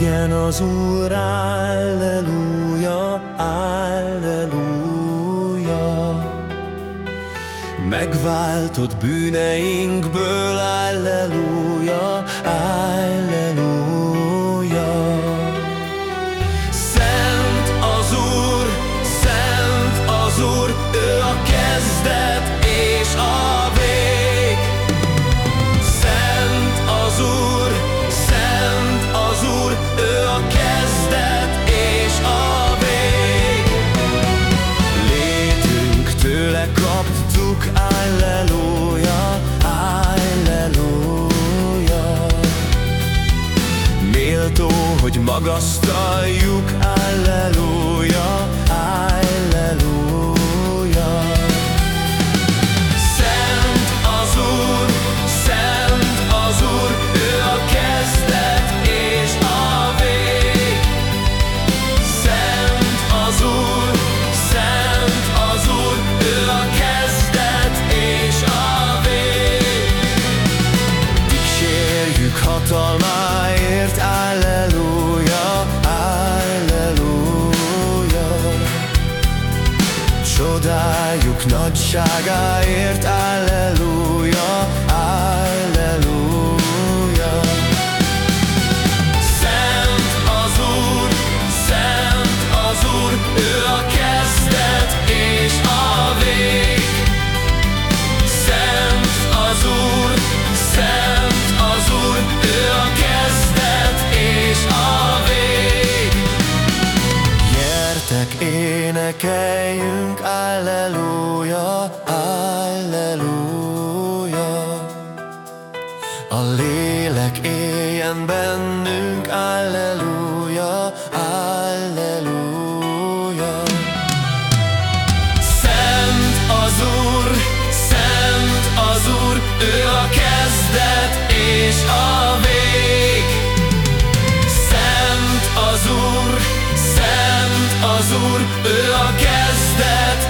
Milyen az Úr, Alleluja, Alleluja. Megváltott bűneinkből, Alleluja, Alleluja. Hogy magasztaljuk, Alleluja, Csodáljuk nagyságáért, Alleluja, Alleluja. Szent az Úr, Szent az Úr, ő a kezdet és a vég. Szent az Úr, Szent az Úr, ő a kezdet és a vég. Gyertek, énekeljünk, Alleluja, Isten bennünk, Alleluja, Alleluja. Szent az Úr, Szent az Úr, ő a kezdet és a vég. Szent az Úr, Szent az Úr, ő a kezdet